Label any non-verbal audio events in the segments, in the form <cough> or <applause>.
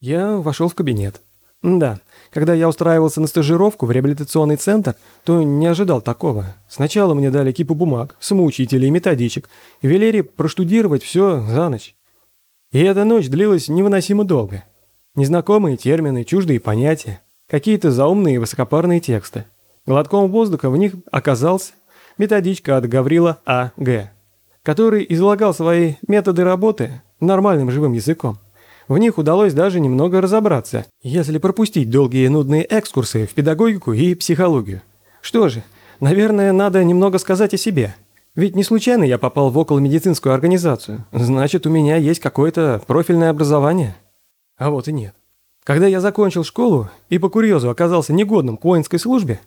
Я вошел в кабинет. Да, когда я устраивался на стажировку в реабилитационный центр, то не ожидал такого. Сначала мне дали кипу бумаг, самоучителей, методичек и велели проштудировать все за ночь. И эта ночь длилась невыносимо долго. Незнакомые термины, чуждые понятия, какие-то заумные и высокопарные тексты. Глотком воздуха в них оказался методичка от Гаврила А. Г., который излагал свои методы работы нормальным живым языком. В них удалось даже немного разобраться, если пропустить долгие и нудные экскурсы в педагогику и психологию. Что же, наверное, надо немного сказать о себе. Ведь не случайно я попал в околомедицинскую организацию. Значит, у меня есть какое-то профильное образование. А вот и нет. Когда я закончил школу и по курьезу оказался негодным к воинской службе,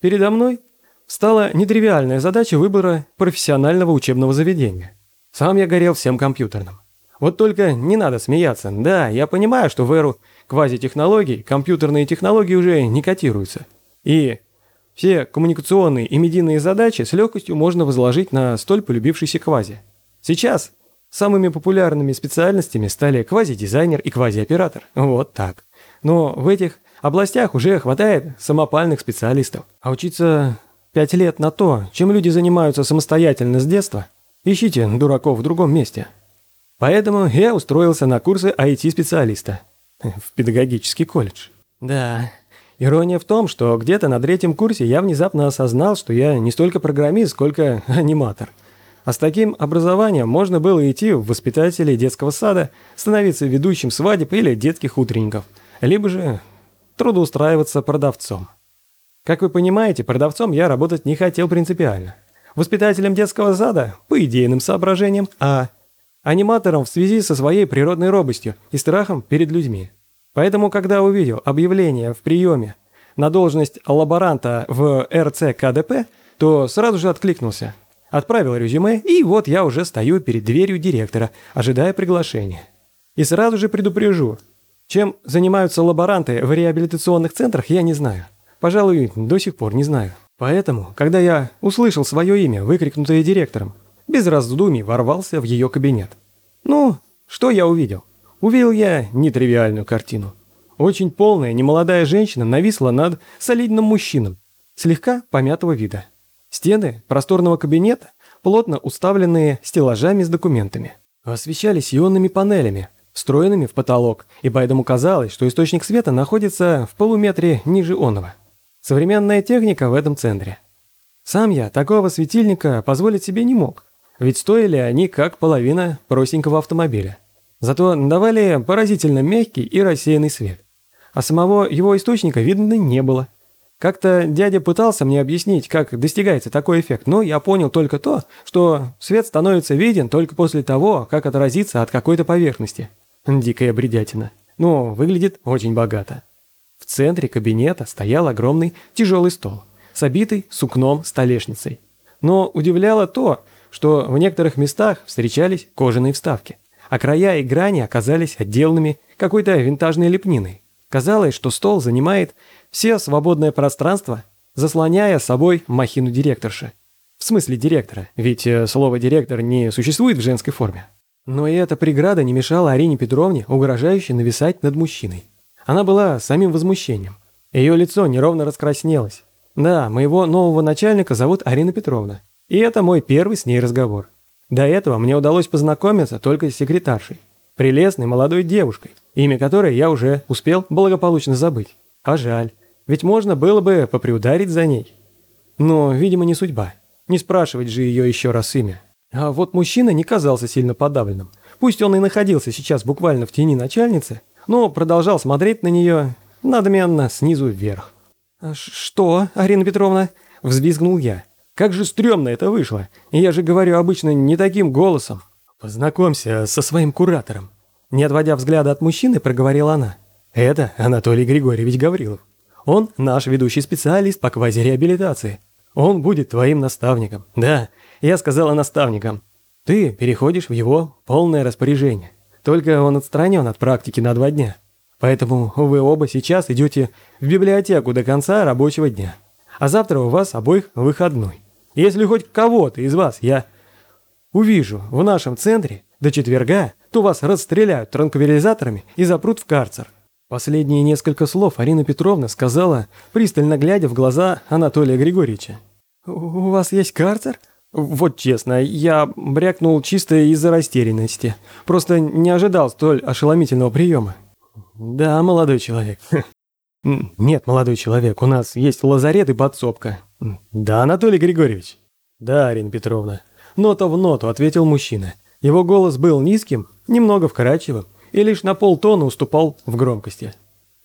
передо мной стала нетривиальная задача выбора профессионального учебного заведения. Сам я горел всем компьютерным. Вот только не надо смеяться. Да, я понимаю, что в эру квазитехнологий компьютерные технологии уже не котируются. И все коммуникационные и медийные задачи с легкостью можно возложить на столь полюбившийся квази. Сейчас самыми популярными специальностями стали квази-дизайнер и квази-оператор. Вот так. Но в этих областях уже хватает самопальных специалистов. А учиться пять лет на то, чем люди занимаются самостоятельно с детства, ищите дураков в другом месте. Поэтому я устроился на курсы IT-специалиста в педагогический колледж. Да, ирония в том, что где-то на третьем курсе я внезапно осознал, что я не столько программист, сколько <laughs> аниматор. А с таким образованием можно было идти в воспитатели детского сада, становиться ведущим свадеб или детских утренников, либо же трудоустраиваться продавцом. Как вы понимаете, продавцом я работать не хотел принципиально. Воспитателем детского сада – по идейным соображениям, а аниматором в связи со своей природной робостью и страхом перед людьми. Поэтому, когда увидел объявление в приеме на должность лаборанта в РЦКДП, то сразу же откликнулся. Отправил резюме, и вот я уже стою перед дверью директора, ожидая приглашения. И сразу же предупрежу, чем занимаются лаборанты в реабилитационных центрах, я не знаю. Пожалуй, до сих пор не знаю. Поэтому, когда я услышал свое имя, выкрикнутое директором, без раздумий ворвался в ее кабинет. Ну, что я увидел? Увидел я нетривиальную картину. Очень полная, немолодая женщина нависла над солидным мужчином, слегка помятого вида. Стены просторного кабинета, плотно уставленные стеллажами с документами, освещались ионными панелями, встроенными в потолок, и поэтому казалось, что источник света находится в полуметре ниже онова. Современная техника в этом центре. Сам я такого светильника позволить себе не мог, ведь стоили они как половина простенького автомобиля. Зато давали поразительно мягкий и рассеянный свет. А самого его источника видно не было. Как-то дядя пытался мне объяснить, как достигается такой эффект, но я понял только то, что свет становится виден только после того, как отразится от какой-то поверхности. Дикая бредятина. Но выглядит очень богато. В центре кабинета стоял огромный тяжелый стол с обитой сукном столешницей. Но удивляло то, что в некоторых местах встречались кожаные вставки, а края и грани оказались отделанными какой-то винтажной лепниной. Казалось, что стол занимает все свободное пространство, заслоняя собой махину директорши. В смысле директора, ведь э, слово «директор» не существует в женской форме. Но и эта преграда не мешала Арине Петровне угрожающе нависать над мужчиной. Она была самим возмущением. Ее лицо неровно раскраснелось. Да, моего нового начальника зовут Арина Петровна. И это мой первый с ней разговор. До этого мне удалось познакомиться только с секретаршей, прелестной молодой девушкой, имя которой я уже успел благополучно забыть. А жаль, ведь можно было бы поприударить за ней. Но, видимо, не судьба. Не спрашивать же ее еще раз имя. А вот мужчина не казался сильно подавленным. Пусть он и находился сейчас буквально в тени начальницы, но продолжал смотреть на нее надменно снизу вверх. «А «Что, Арина Петровна?» – взвизгнул я. Как же стрёмно это вышло. Я же говорю обычно не таким голосом. Познакомься со своим куратором. Не отводя взгляда от мужчины, проговорила она. Это Анатолий Григорьевич Гаврилов. Он наш ведущий специалист по квазиреабилитации. Он будет твоим наставником. Да, я сказала наставником. Ты переходишь в его полное распоряжение. Только он отстранен от практики на два дня. Поэтому вы оба сейчас идете в библиотеку до конца рабочего дня. А завтра у вас обоих выходной. Если хоть кого-то из вас я увижу в нашем центре до четверга, то вас расстреляют транквилизаторами и запрут в карцер. Последние несколько слов Арина Петровна сказала, пристально глядя в глаза Анатолия Григорьевича. «У вас есть картер?» «Вот честно, я брякнул чисто из-за растерянности. Просто не ожидал столь ошеломительного приема». «Да, молодой человек». <laughs> «Нет, молодой человек, у нас есть лазарет и подсобка». «Да, Анатолий Григорьевич». «Да, Арина Петровна». Нота в ноту ответил мужчина. Его голос был низким, немного вкрадчивым, и лишь на полтона уступал в громкости.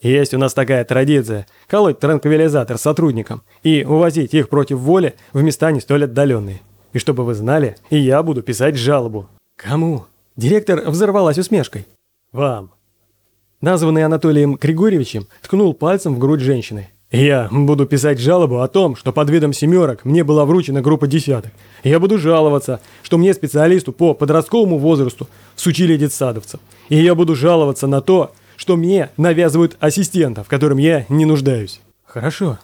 Есть у нас такая традиция – колоть транквилизатор сотрудникам и увозить их против воли в места не столь отдаленные. И чтобы вы знали, и я буду писать жалобу. Кому? Директор взорвалась усмешкой. Вам. Названный Анатолием Григорьевичем ткнул пальцем в грудь женщины. Я буду писать жалобу о том, что под видом семерок мне была вручена группа десяток. Я буду жаловаться, что мне, специалисту по подростковому возрасту, сучили детсадовцев. И я буду жаловаться на то, что мне навязывают ассистента, в котором я не нуждаюсь. Хорошо,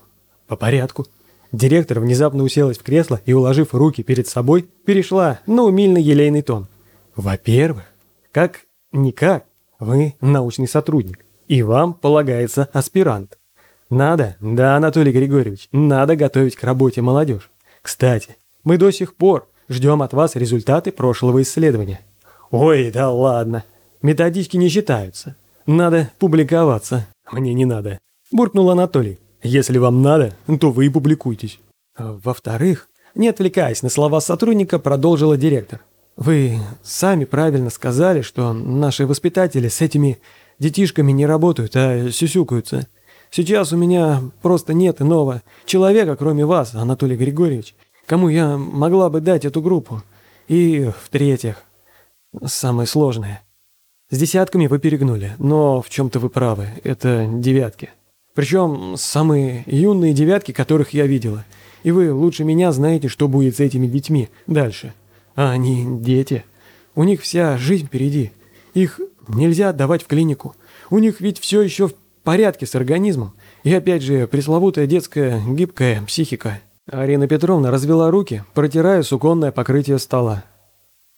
по порядку. Директор внезапно уселась в кресло и, уложив руки перед собой, перешла на умильный елейный тон. Во-первых, как-никак, вы научный сотрудник, и вам полагается аспирант. Надо, да, Анатолий Григорьевич, надо готовить к работе молодежь. Кстати, мы до сих пор ждем от вас результаты прошлого исследования. Ой, да ладно, методички не считаются. Надо публиковаться. Мне не надо. Буркнул Анатолий. Если вам надо, то вы и публикуйтесь. А во-вторых, не отвлекаясь на слова сотрудника, продолжила директор. Вы сами правильно сказали, что наши воспитатели с этими детишками не работают, а сюсюкаются. Сейчас у меня просто нет иного человека, кроме вас, Анатолий Григорьевич, кому я могла бы дать эту группу. И, в-третьих, самое сложное. С десятками вы перегнули, но в чем-то вы правы, это девятки. Причем самые юные девятки, которых я видела. И вы лучше меня знаете, что будет с этими детьми дальше. А они дети. У них вся жизнь впереди. Их нельзя отдавать в клинику. У них ведь все еще порядке с организмом. И опять же, пресловутая детская гибкая психика. Арина Петровна развела руки, протирая суконное покрытие стола.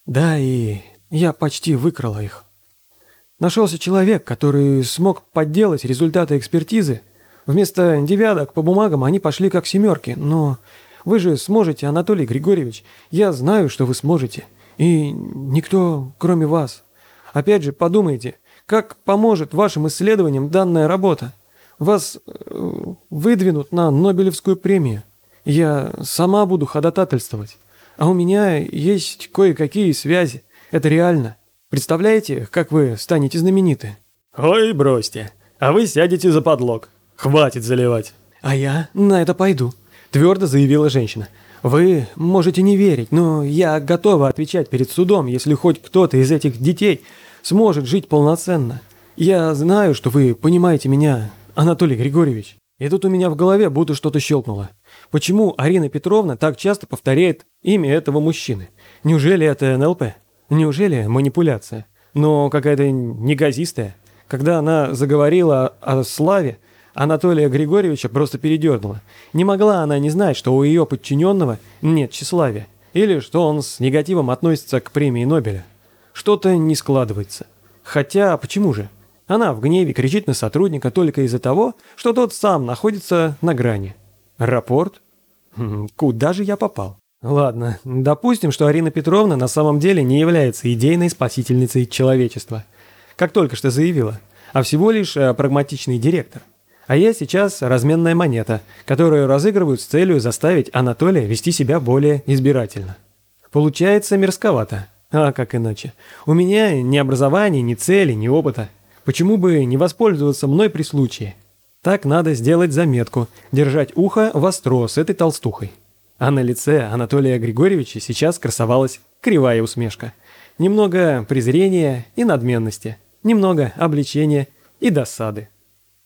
Да, и я почти выкрала их. Нашелся человек, который смог подделать результаты экспертизы. Вместо девяток по бумагам они пошли как семерки, но вы же сможете, Анатолий Григорьевич. Я знаю, что вы сможете. И никто, кроме вас. Опять же, подумайте, как поможет вашим исследованиям данная работа? Вас э, выдвинут на Нобелевскую премию. Я сама буду ходатайствовать. А у меня есть кое-какие связи. Это реально. Представляете, как вы станете знамениты? Ой, бросьте. А вы сядете за подлог. Хватит заливать. А я на это пойду, твердо заявила женщина. Вы можете не верить, но я готова отвечать перед судом, если хоть кто-то из этих детей сможет жить полноценно. Я знаю, что вы понимаете меня, Анатолий Григорьевич. И тут у меня в голове будто что-то щелкнуло. Почему Арина Петровна так часто повторяет имя этого мужчины? Неужели это НЛП? Неужели манипуляция? Но какая-то неказистая. Когда она заговорила о славе, Анатолия Григорьевича просто передернула. Не могла она не знать, что у ее подчиненного нет тщеславия, или что он с негативом относится к премии Нобеля. Что-то не складывается. Хотя, почему же? Она в гневе кричит на сотрудника только из-за того, что тот сам находится на грани. Рапорт? Хм, куда же я попал? Ладно, допустим, что Арина Петровна на самом деле не является идейной спасительницей человечества, как только что заявила, а всего лишь э, прагматичный директор. А я сейчас разменная монета, которую разыгрывают с целью заставить Анатолия вести себя более избирательно. Получается мерзковато. А как иначе? У меня ни образования, ни цели, ни опыта. Почему бы не воспользоваться мной при случае? Так надо сделать заметку, держать ухо востро с этой толстухой. А на лице Анатолия Григорьевича сейчас красовалась кривая усмешка. Немного презрения и надменности, немного обличения и досады.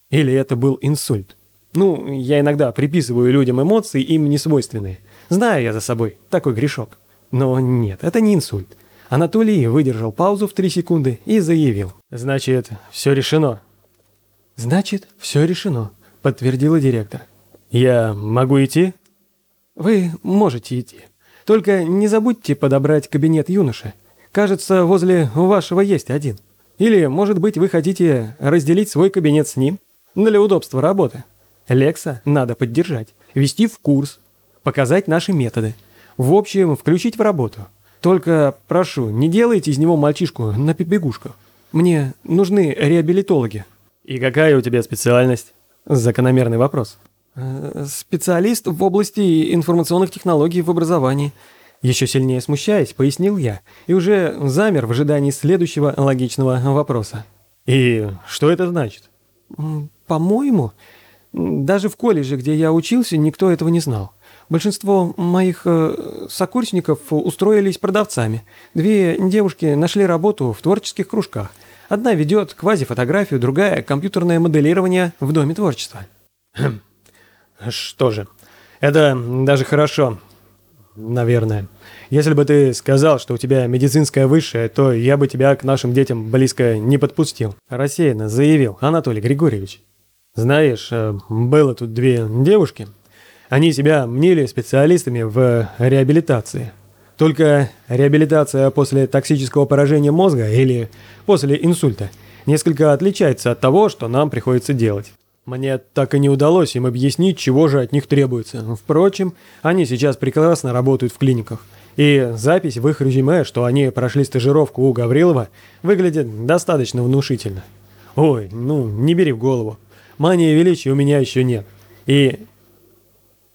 Или это был инсульт? Ну, я иногда приписываю людям эмоции, им не свойственные. Знаю я за собой такой грешок. Но нет, это не инсульт. Анатолий выдержал паузу в три секунды и заявил. «Значит, все решено». «Значит, все решено», — подтвердила директор. «Я могу идти?» «Вы можете идти. Только не забудьте подобрать кабинет юноши. Кажется, возле вашего есть один». Или, может быть, вы хотите разделить свой кабинет с ним? Для удобства работы. Лекса надо поддержать, ввести в курс, показать наши методы. В общем, включить в работу. Только, прошу, не делайте из него мальчишку на побегушках. Мне нужны реабилитологи. И какая у тебя специальность? Закономерный вопрос. Э, специалист в области информационных технологий в образовании. Еще сильнее смущаясь, пояснил я, и уже замер в ожидании следующего логичного вопроса. И что это значит? По-моему, даже в колледже, где я учился, никто этого не знал. Большинство моих э, сокурсников устроились продавцами. Две девушки нашли работу в творческих кружках. Одна ведет квазифотографию, другая – компьютерное моделирование в Доме творчества. Хм. Что же, это даже хорошо, наверное. Если бы ты сказал, что у тебя медицинская высшая, то я бы тебя к нашим детям близко не подпустил. Рассеянно заявил Анатолий Григорьевич. Знаешь, э, было тут две девушки. Они себя мнили специалистами в реабилитации. Только реабилитация после токсического поражения мозга или после инсульта несколько отличается от того, что нам приходится делать. Мне так и не удалось им объяснить, чего же от них требуется. Впрочем, они сейчас прекрасно работают в клиниках. И запись в их резюме, что они прошли стажировку у Гаврилова, выглядит достаточно внушительно. Ой, ну, не бери в голову. Мании величия у меня еще нет. И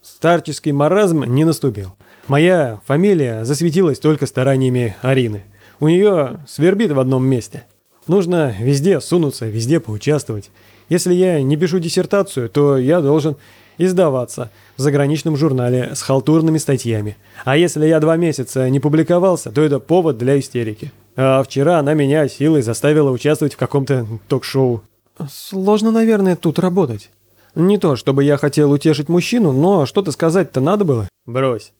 старческий маразм не наступил. Моя фамилия засветилась только стараниями Арины. У нее свербит в одном месте. Нужно везде сунуться, везде поучаствовать. Если я не пишу диссертацию, то я должен издаваться в заграничном журнале с халтурными статьями. А если я два месяца не публиковался, то это повод для истерики. А вчера она меня силой заставила участвовать в каком-то ток-шоу. Сложно, наверное, тут работать. Не то, чтобы я хотел утешить мужчину, но что-то сказать-то надо было. Брось.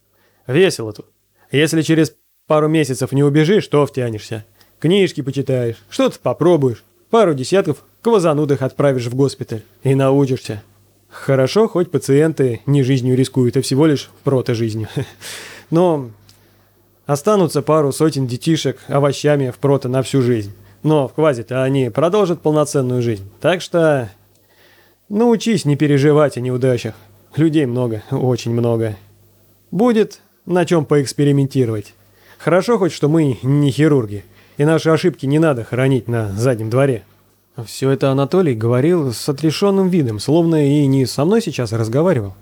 Весело тут. Если через пару месяцев не убежишь, то втянешься. Книжки почитаешь, что-то попробуешь. Пару десятков квазанутых отправишь в госпиталь и научишься. Хорошо, хоть пациенты не жизнью рискуют, а всего лишь прото-жизнью. <laughs> Но останутся пару сотен детишек овощами в прото на всю жизнь. Но в квазе-то они продолжат полноценную жизнь. Так что научись не переживать о неудачах. Людей много, очень много. Будет на чем поэкспериментировать. Хорошо хоть, что мы не хирурги, и наши ошибки не надо хранить на заднем дворе. Все это Анатолий говорил с отрешенным видом, словно и не со мной сейчас разговаривал.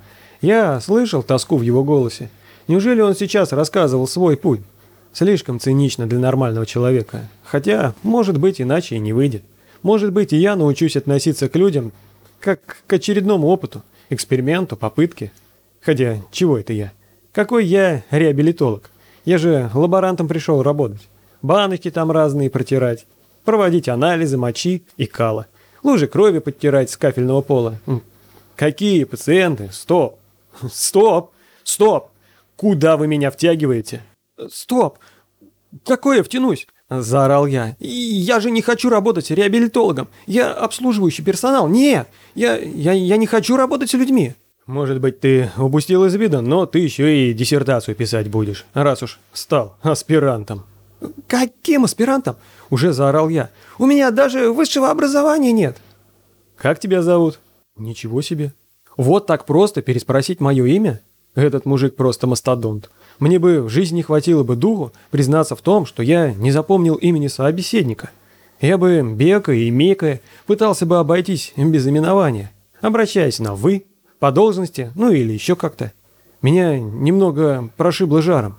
Я слышал тоску в его голосе. Неужели он сейчас рассказывал свой путь? Слишком цинично для нормального человека. Хотя, может быть, иначе и не выйдет. Может быть, и я научусь относиться к людям как к очередному опыту, эксперименту, попытке. Хотя, чего это я? Какой я реабилитолог? Я же лаборантом пришел работать. Баночки там разные протирать проводить анализы мочи и кала, лужи крови подтирать с кафельного пола. Какие пациенты? Стоп! <laughs> Стоп! Стоп! Куда вы меня втягиваете? Стоп! Какое втянусь? Заорал я. «Я же не хочу работать реабилитологом. Я обслуживающий персонал. Нет, я, я, я не хочу работать с людьми». «Может быть, ты упустил из вида, но ты еще и диссертацию писать будешь, раз уж стал аспирантом». «Каким аспирантом?» – уже заорал я. «У меня даже высшего образования нет». «Как тебя зовут?» «Ничего себе. Вот так просто переспросить мое имя? Этот мужик просто мастодонт. Мне бы в жизни не хватило бы духу признаться в том, что я не запомнил имени собеседника. Я бы, бекая и мекая, пытался бы обойтись без именования, обращаясь на «вы», по должности, ну или еще как-то. Меня немного прошибло жаром.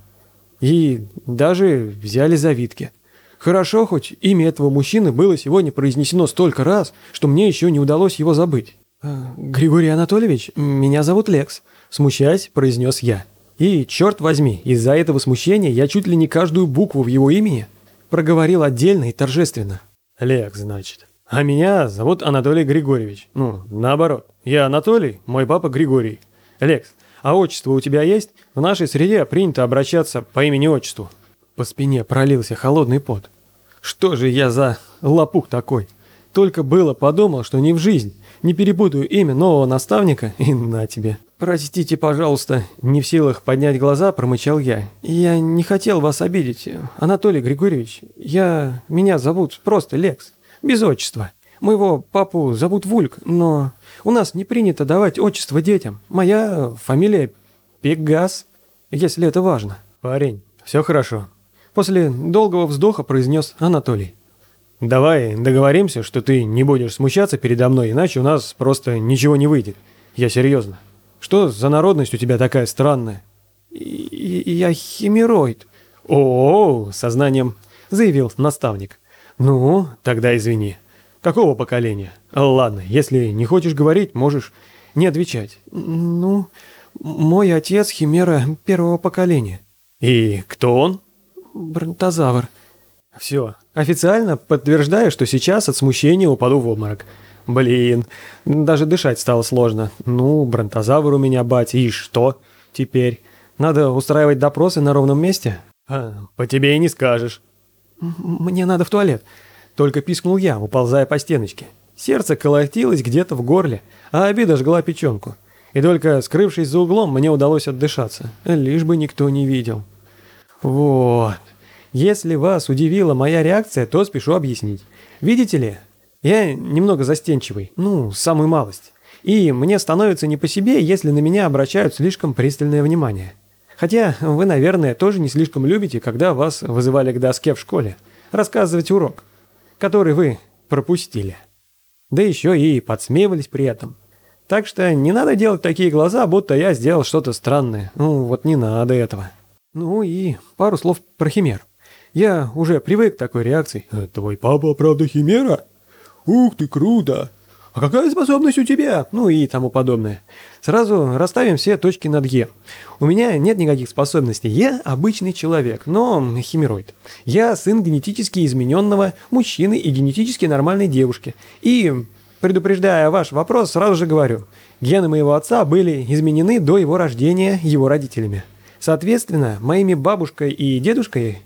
И даже взяли завитки. Хорошо, хоть имя этого мужчины было сегодня произнесено столько раз, что мне еще не удалось его забыть. «А, «Григорий Анатольевич, меня зовут Лекс», – смущаясь, произнес я. И, черт возьми, из-за этого смущения я чуть ли не каждую букву в его имени проговорил отдельно и торжественно. «Лекс, значит. А меня зовут Анатолий Григорьевич. Ну, наоборот. Я Анатолий, мой папа Григорий. Лекс, а отчество у тебя есть? В нашей среде принято обращаться по имени-отчеству». По спине пролился холодный пот. «Что же я за лопух такой? Только было подумал, что не в жизнь. Не перепутаю имя нового наставника, и на тебе. «Простите, пожалуйста», — не в силах поднять глаза, промычал я. «Я не хотел вас обидеть, Анатолий Григорьевич. Я... Меня зовут просто Лекс, без отчества. Моего папу зовут Вульк, но у нас не принято давать отчество детям. Моя фамилия Пегас, если это важно». «Парень, все хорошо», — после долгого вздоха произнес Анатолий. «Давай договоримся, что ты не будешь смущаться передо мной, иначе у нас просто ничего не выйдет. Я серьезно». Что за народность у тебя такая странная? Я химероид. О, -о сознанием заявил наставник. Ну, тогда извини. Какого поколения? Ладно, если не хочешь говорить, можешь не отвечать. Ну, мой отец химера первого поколения. И кто он? Бронтозавр. Все, официально подтверждаю, что сейчас от смущения упаду в обморок. Блин, даже дышать стало сложно. Ну, бронтозавр у меня, батя, и что теперь? Надо устраивать допросы на ровном месте? А, по тебе и не скажешь. Мне надо в туалет. Только пискнул я, уползая по стеночке. Сердце колотилось где-то в горле, а обида жгла печенку. И только скрывшись за углом, мне удалось отдышаться. Лишь бы никто не видел. Вот. Если вас удивила моя реакция, то спешу объяснить. Видите ли, я немного застенчивый, ну, самую малость. И мне становится не по себе, если на меня обращают слишком пристальное внимание. Хотя вы, наверное, тоже не слишком любите, когда вас вызывали к доске в школе. Рассказывать урок, который вы пропустили. Да еще и подсмеивались при этом. Так что не надо делать такие глаза, будто я сделал что-то странное. Ну, вот не надо этого. Ну и пару слов про химер. Я уже привык к такой реакции. «Твой папа, правда, химера?» «Ух ты, круто! А какая способность у тебя?» Ну и тому подобное. Сразу расставим все точки над «е». У меня нет никаких способностей. Я обычный человек, но химероид. Я сын генетически измененного мужчины и генетически нормальной девушки. И, предупреждая ваш вопрос, сразу же говорю. Гены моего отца были изменены до его рождения его родителями. Соответственно, моими бабушкой и дедушкой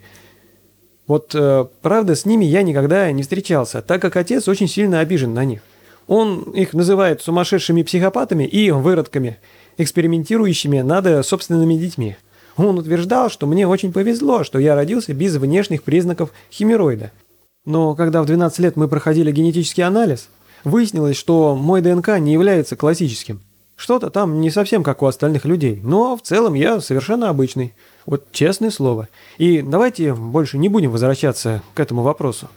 вот, э, правда, с ними я никогда не встречался, так как отец очень сильно обижен на них. Он их называет сумасшедшими психопатами и выродками, экспериментирующими над собственными детьми. Он утверждал, что мне очень повезло, что я родился без внешних признаков химероида. Но когда в 12 лет мы проходили генетический анализ, выяснилось, что мой ДНК не является классическим. Что-то там не совсем как у остальных людей, но в целом я совершенно обычный. Вот честное слово. И давайте больше не будем возвращаться к этому вопросу.